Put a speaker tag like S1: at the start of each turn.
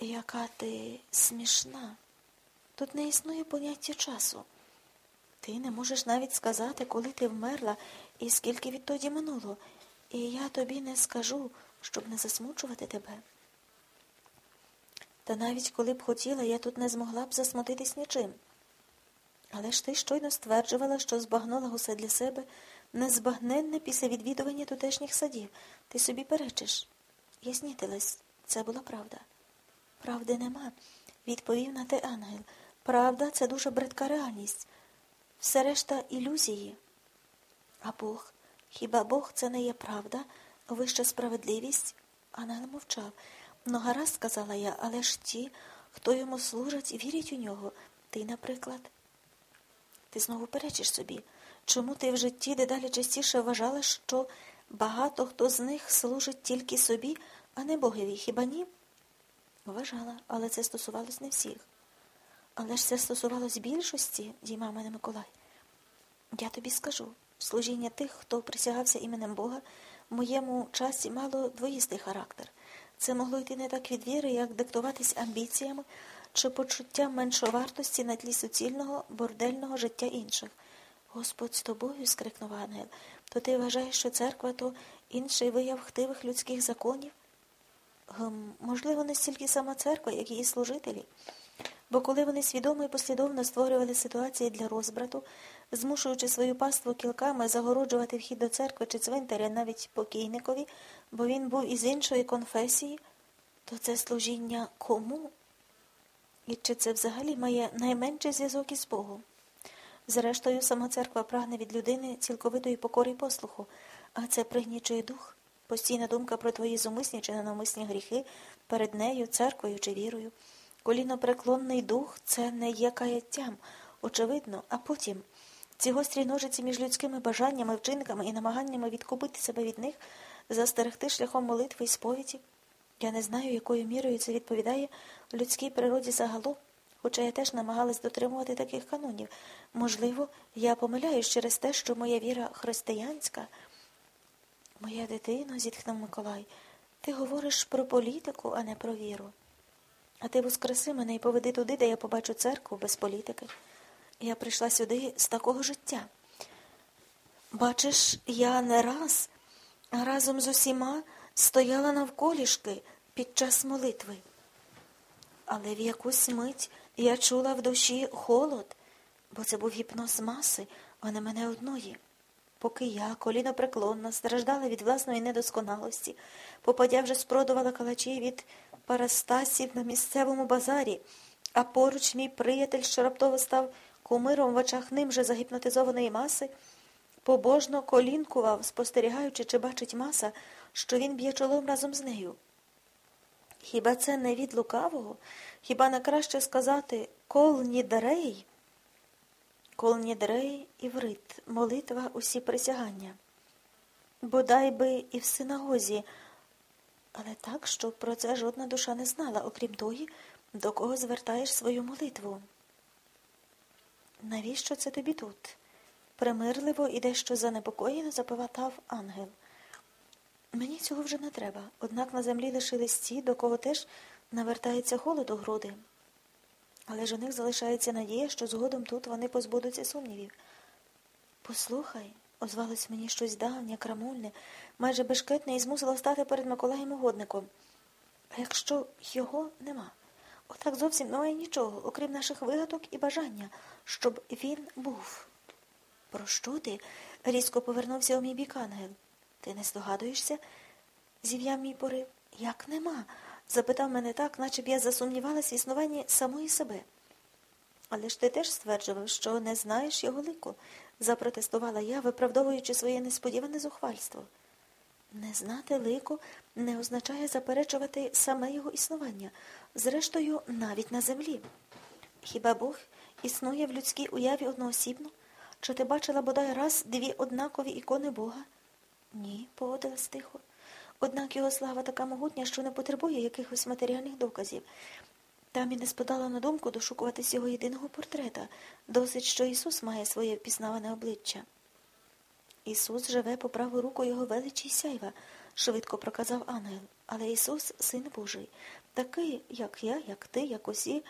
S1: Яка ти смішна. Тут не існує поняття часу. Ти не можеш навіть сказати, коли ти вмерла і скільки відтоді минуло, і я тобі не скажу, щоб не засмучувати тебе. Та навіть коли б хотіла, я тут не змогла б засмутитись нічим. Але ж ти щойно стверджувала, що збагнула усе для себе незбагненне після відвідування тутешніх садів. Ти собі перечиш. Я знітилась. Це була правда. Правди нема, відповів на те ангел. Правда, це дуже бридка реальність. Все решта ілюзії. А Бог, хіба Бог це не є правда, вища справедливість? Ангел мовчав. Ну, гаразд, сказала я, але ж ті, хто йому служать, вірять у нього. Ти, наприклад. Ти знову перечиш собі. Чому ти в житті дедалі частіше вважала, що багато хто з них служить тільки собі, а не Богові, хіба ні? Вважала, але це стосувалось не всіх. Але ж це стосувалось більшості, діймав мене Миколай. Я тобі скажу, служіння тих, хто присягався іменем Бога, в моєму часі мало двоїстий характер. Це могло йти не так від віри, як диктуватись амбіціями чи почуттям меншовартості на тлі суцільного, бордельного життя інших. Господь з тобою, скрикнув ангел, то ти вважаєш, що церква то інший вияв хтивих людських законів? Гм, можливо, не стільки сама церква, як і її служителі. Бо коли вони свідомо і послідовно створювали ситуації для розбрату, змушуючи свою паству кілками загороджувати вхід до церкви чи цвинтаря навіть покійникові, бо він був із іншої конфесії, то це служіння кому? І чи це взагалі має найменший зв'язок із Богом? Зрештою, сама церква прагне від людини цілковитої покори й послуху, а це пригнічує дух, постійна думка про твої зумисні чи ненавмисні гріхи перед нею, церквою чи вірою. Колінопреклонний дух це не є каяттям, очевидно, а потім ці гострі ножиці між людськими бажаннями, вчинками і намаганнями відкупити себе від них, застерегти шляхом молитви і сповіді. Я не знаю, якою мірою це відповідає людській природі загалом, хоча я теж намагалась дотримувати таких канонів. Можливо, я помиляюсь через те, що моя віра християнська. Моя дитино, зітхнув Миколай, ти говориш про політику, а не про віру. А ти воскреси мене і поведи туди, де я побачу церкву без політики. Я прийшла сюди з такого життя. Бачиш, я не раз разом з усіма стояла навколішки під час молитви. Але в якусь мить я чула в душі холод, бо це був гіпноз маси, а не мене одної. Поки я, коліно преклонна, страждала від власної недосконалості, попадя вже спродувала калачі від парастасів на місцевому базарі, а поруч мій приятель, що раптово став кумиром в очах ним же загіпнотизованої маси, побожно колінкував, спостерігаючи, чи бачить маса, що він б'є чолом разом з нею. Хіба це не від лукавого? Хіба не краще сказати кол нідрей? Кол нідрей і врит, молитва усі присягання. Бодай би і в синагозі, але так, щоб про це жодна душа не знала, окрім тої, до кого звертаєш свою молитву. Навіщо це тобі тут? Примирливо і дещо занепокоєно запиватав ангел. Мені цього вже не треба, однак на землі лишились ті, до кого теж навертається холод у груди. Але ж у них залишається надія, що згодом тут вони позбудуться сумнівів. Послухай, озвалось мені щось давнє, крамульне, майже бешкетне і змусило стати перед Миколаєм угодником. А якщо його нема, отак зовсім немає нічого, окрім наших вигадок і бажання, щоб він був. Про що ти? різко повернувся у мій бік ангел. Ти не здогадуєшся? зів'яв мій порив. Як нема? Запитав мене так, наче б я засумнівалась в існуванні самої себе. Але ж ти теж стверджував, що не знаєш його лику, запротестувала я, виправдовуючи своє несподіване зухвальство. Не знати лику не означає заперечувати саме його існування, зрештою, навіть на землі. Хіба Бог існує в людській уяві одноосібно? Чи ти бачила бодай раз дві однакові ікони Бога? Ні, погодилась тихо. Однак його слава така могутня, що не потребує якихось матеріальних доказів. Там і не спадала на думку дошукуватись його єдиного портрета, досить, що Ісус має своє впізнаване обличчя. Ісус живе по праву руку його величі сяйва, швидко проказав ангел. Але Ісус син Божий. Такий, як я, як ти, як усі,